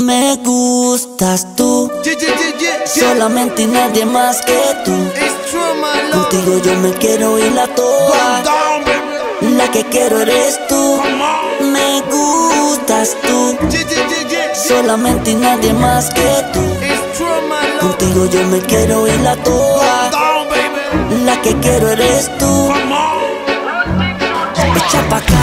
Me gustas tú, solamente y nadie más que tú. Contigo yo me quiero ir la toa. La que quiero eres tú. Me gustas tú, solamente y nadie más que tú. Contigo yo me quiero ir la toa. La que quiero eres tú. Echa pa' acá,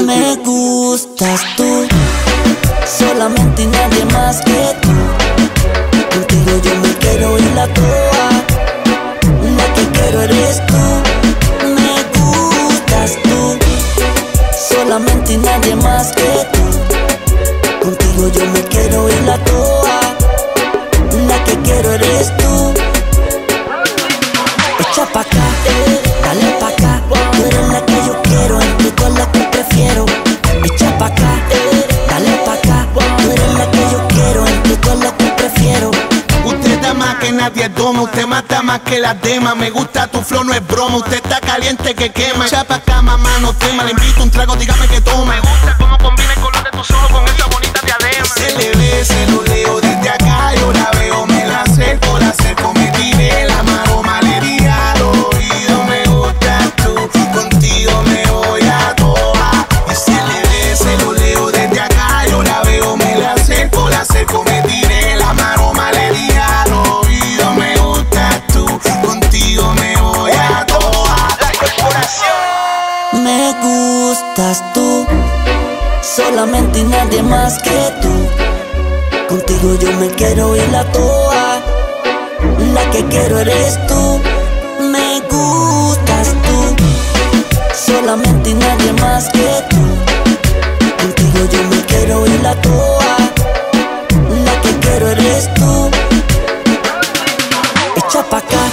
Me gustas nadie doma, usted mata más que las demás. Me gusta tu flow, no es broma. Usted está caliente que quema. Chapa acá, mamá, no tema. Le invito un trago, dígame que toma. Gustas tú, solamente y nadie más que tú. Contigo yo me quiero ir la toa. La que quiero eres tú. Me gustas tú, solamente y nadie más que tú. Contigo yo me quiero ir la toa. La que quiero eres tú. Echa pa' acá,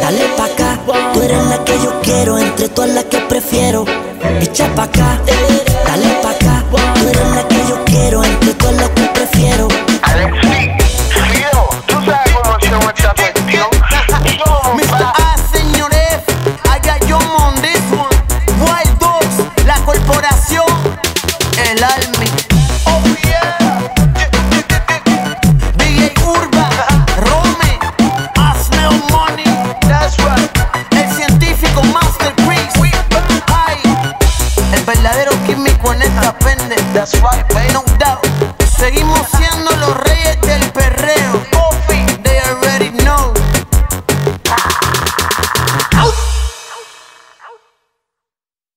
dale pa' acá. Tú eres la que yo quiero, entre todas las que prefiero. Echa pa' acá, dale pa' acá. Tú eres la que yo quiero, entre todas las que prefiero. Mr. A, esta pende. That's right. No doubt. Seguimos.